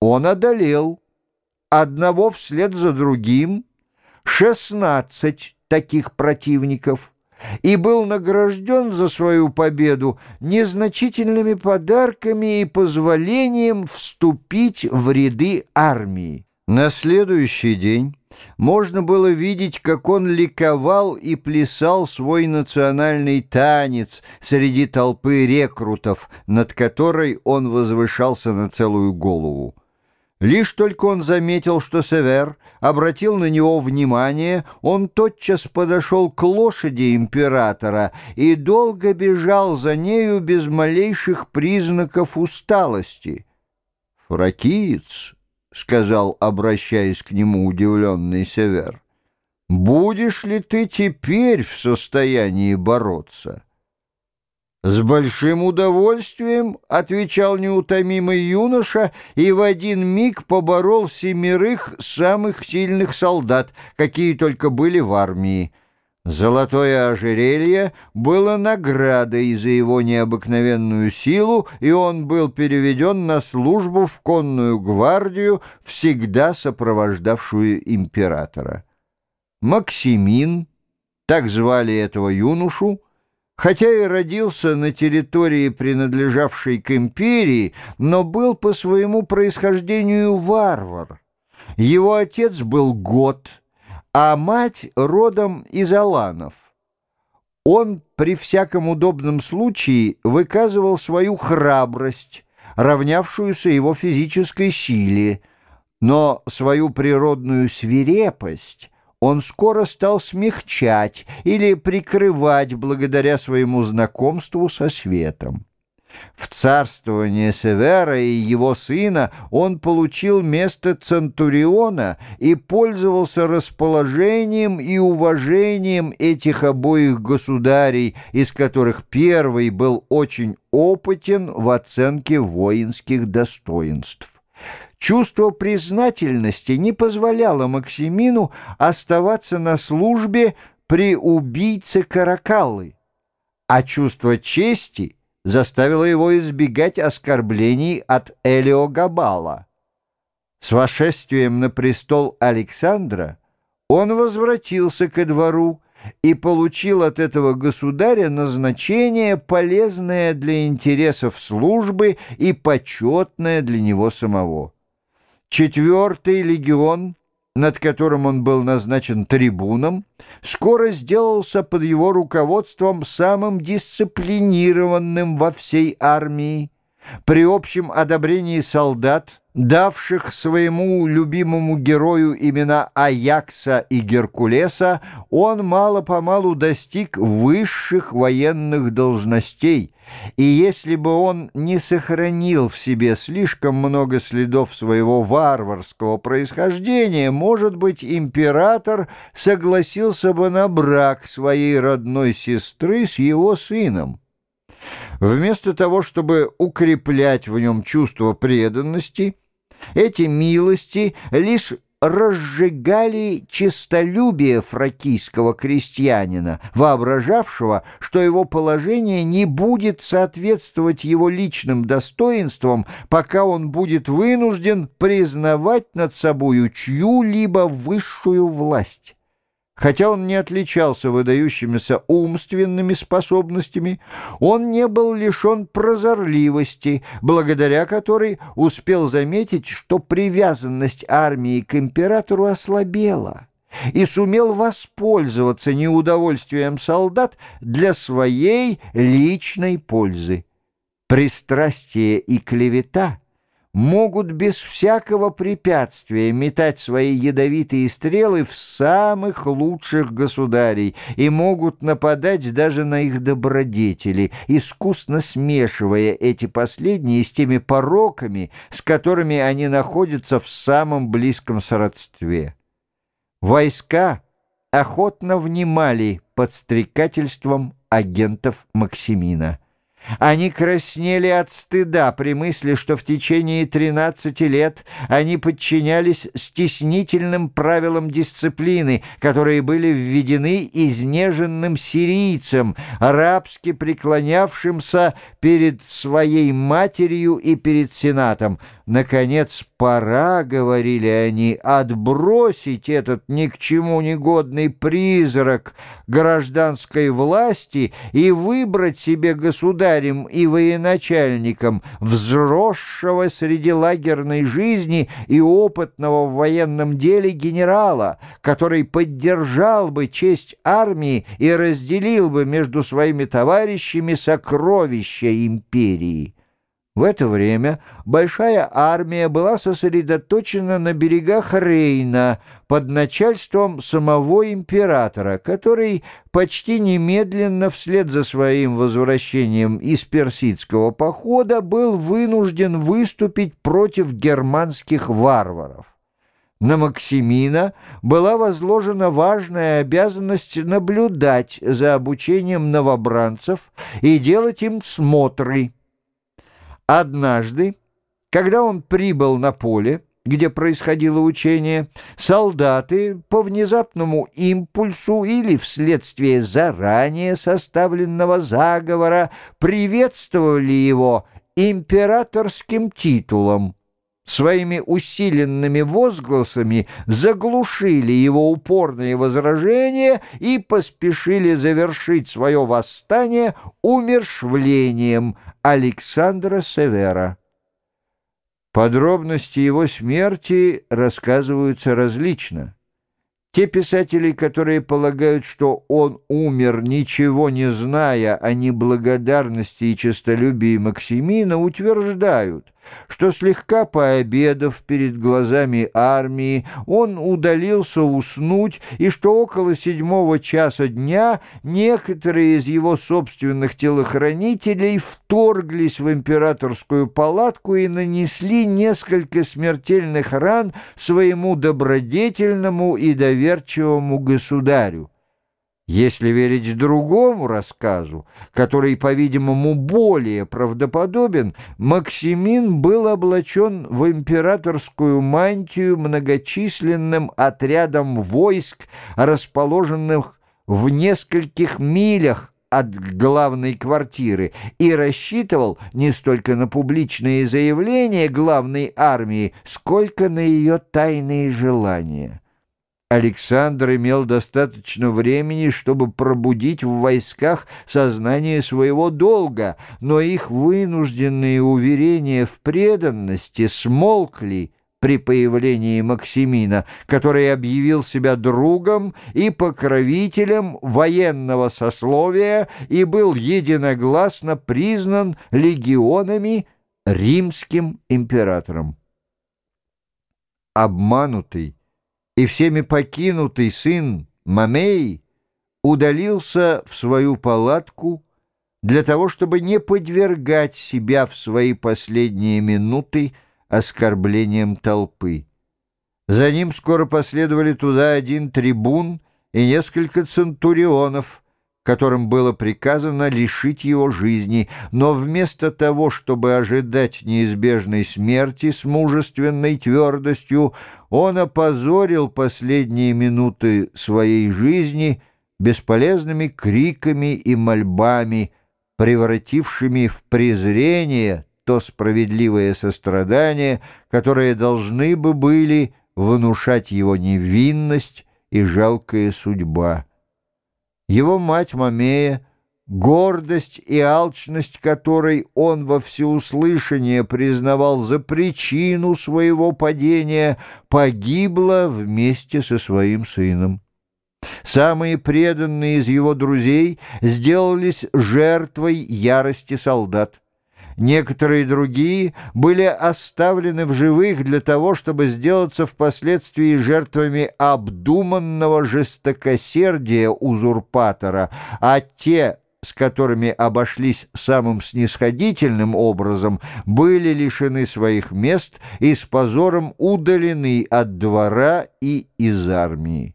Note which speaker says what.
Speaker 1: он одолел одного вслед за другим 16 таких противников и был награжден за свою победу незначительными подарками и позволением вступить в ряды армии. На следующий день можно было видеть, как он ликовал и плясал свой национальный танец среди толпы рекрутов, над которой он возвышался на целую голову. Лишь только он заметил, что Север обратил на него внимание, он тотчас подошел к лошади императора и долго бежал за нею без малейших признаков усталости. «Фракиец», — сказал, обращаясь к нему удивленный Север, — «будешь ли ты теперь в состоянии бороться?» «С большим удовольствием», — отвечал неутомимый юноша, и в один миг поборол семерых самых сильных солдат, какие только были в армии. Золотое ожерелье было наградой за его необыкновенную силу, и он был переведен на службу в конную гвардию, всегда сопровождавшую императора. Максимин, так звали этого юношу, Хотя и родился на территории, принадлежавшей к империи, но был по своему происхождению варвар. Его отец был год, а мать родом из Аланов. Он при всяком удобном случае выказывал свою храбрость, равнявшуюся его физической силе, но свою природную свирепость он скоро стал смягчать или прикрывать благодаря своему знакомству со светом. В царствование Севера и его сына он получил место Центуриона и пользовался расположением и уважением этих обоих государей, из которых первый был очень опытен в оценке воинских достоинств. Чувство признательности не позволяло Максимину оставаться на службе при убийце Каракаллы, а чувство чести заставило его избегать оскорблений от Элиогабала. С вошествием на престол Александра он возвратился ко двору и получил от этого государя назначение, полезное для интересов службы и почетное для него самого. Четвертый легион, над которым он был назначен трибуном, скоро сделался под его руководством самым дисциплинированным во всей армии. При общем одобрении солдат, давших своему любимому герою имена Аякса и Геркулеса, он мало-помалу достиг высших военных должностей, и если бы он не сохранил в себе слишком много следов своего варварского происхождения, может быть, император согласился бы на брак своей родной сестры с его сыном. Вместо того, чтобы укреплять в нем чувство преданности, эти милости лишь разжигали честолюбие фракийского крестьянина, воображавшего, что его положение не будет соответствовать его личным достоинствам, пока он будет вынужден признавать над собою чью-либо высшую власть. Хотя он не отличался выдающимися умственными способностями, он не был лишен прозорливости, благодаря которой успел заметить, что привязанность армии к императору ослабела и сумел воспользоваться неудовольствием солдат для своей личной пользы. Пристрастие и клевета — могут без всякого препятствия метать свои ядовитые стрелы в самых лучших государей и могут нападать даже на их добродетели, искусно смешивая эти последние с теми пороками, с которыми они находятся в самом близком сродстве. Войска охотно внимали подстрекательством агентов Максимина. Они краснели от стыда при мысли, что в течение 13 лет они подчинялись стеснительным правилам дисциплины, которые были введены изнеженным сирийцам, рабски преклонявшимся перед своей матерью и перед сенатом. Наконец, пора, говорили они, отбросить этот ни к чему негодный призрак гражданской власти и выбрать себе государем и военачальником взросшего среди лагерной жизни и опытного в военном деле генерала, который поддержал бы честь армии и разделил бы между своими товарищами сокровища империи. В это время большая армия была сосредоточена на берегах Рейна под начальством самого императора, который почти немедленно вслед за своим возвращением из персидского похода был вынужден выступить против германских варваров. На Максимина была возложена важная обязанность наблюдать за обучением новобранцев и делать им смотры. Однажды, когда он прибыл на поле, где происходило учение, солдаты по внезапному импульсу или вследствие заранее составленного заговора приветствовали его императорским титулом. Своими усиленными возгласами заглушили его упорные возражения и поспешили завершить свое восстание умершвлением – Александра Севера. Подробности его смерти рассказываются различно. Те писатели, которые полагают, что он умер, ничего не зная о неблагодарности и честолюбии Максимина, утверждают – что слегка пообедав перед глазами армии, он удалился уснуть, и что около седьмого часа дня некоторые из его собственных телохранителей вторглись в императорскую палатку и нанесли несколько смертельных ран своему добродетельному и доверчивому государю. Если верить другому рассказу, который, по-видимому, более правдоподобен, Максимин был облачен в императорскую мантию многочисленным отрядом войск, расположенных в нескольких милях от главной квартиры и рассчитывал не столько на публичные заявления главной армии, сколько на ее тайные желания. Александр имел достаточно времени, чтобы пробудить в войсках сознание своего долга, но их вынужденные уверения в преданности смолкли при появлении Максимина, который объявил себя другом и покровителем военного сословия и был единогласно признан легионами римским императором. Обманутый, и всеми покинутый сын Мамей удалился в свою палатку для того, чтобы не подвергать себя в свои последние минуты оскорблениям толпы. За ним скоро последовали туда один трибун и несколько центурионов — которым было приказано лишить его жизни, но вместо того, чтобы ожидать неизбежной смерти с мужественной твердостью, он опозорил последние минуты своей жизни бесполезными криками и мольбами, превратившими в презрение то справедливое сострадание, которое должны бы были внушать его невинность и жалкая судьба. Его мать Мамея, гордость и алчность которой он во всеуслышание признавал за причину своего падения, погибла вместе со своим сыном. Самые преданные из его друзей сделались жертвой ярости солдат. Некоторые другие были оставлены в живых для того, чтобы сделаться впоследствии жертвами обдуманного жестокосердия узурпатора, а те, с которыми обошлись самым снисходительным образом, были лишены своих мест и с позором удалены от двора и из армии.